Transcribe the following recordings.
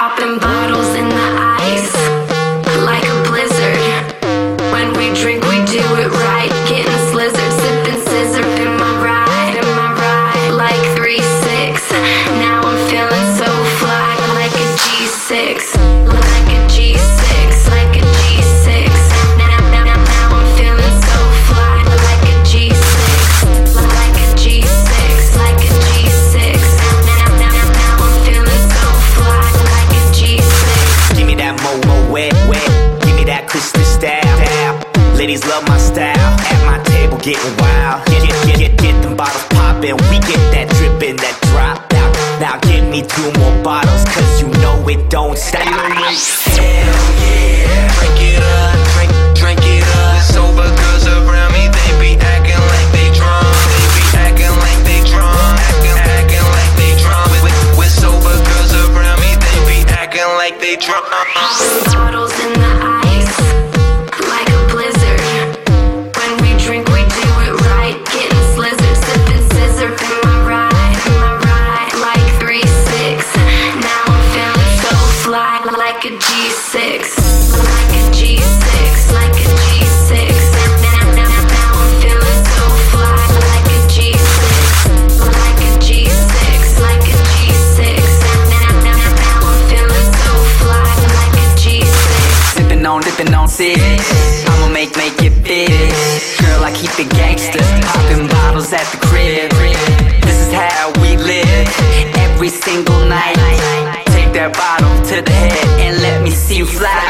Popping bottles in the Ladies love my style. At my table getting wild. Get get get get, get them bottles poppin'. We get that drippin', that drop out. Now give me two more bottles, cause you know it don't stop. Hell yeah. Drink it up, drink, drink it up. Sober girls around me, they be acting like they drunk. They be acting like they drunk. Acting, acting like they drunk. With, with, with sober girls around me, they be acting like they drunk. Popping bottles in the like a G6, like a G6, like a G6. Now, now, now, I'm feeling so fly, like a G6, like a G6, like a G6. Now, now, now, I'm feeling so fly, like a G6. Sipping on, dipping on six. I'ma make, make it big. Girl, I keep it gangster. Popping bottles at the crib. This is how we live. Every single night. Take that bottle to the head fly.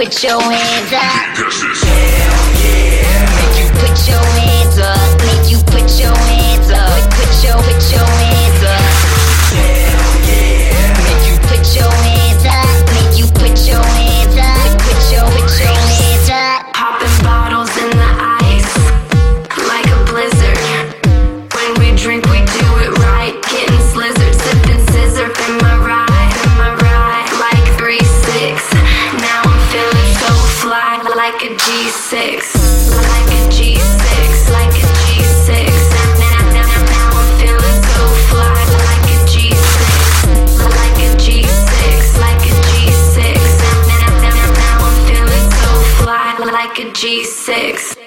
Put your hands up. like a G6, like a G6, like a G6. Now I'm feeling so fly. Like a G6, like a G6, like a G6. Now I'm feeling so fly. Like a G6.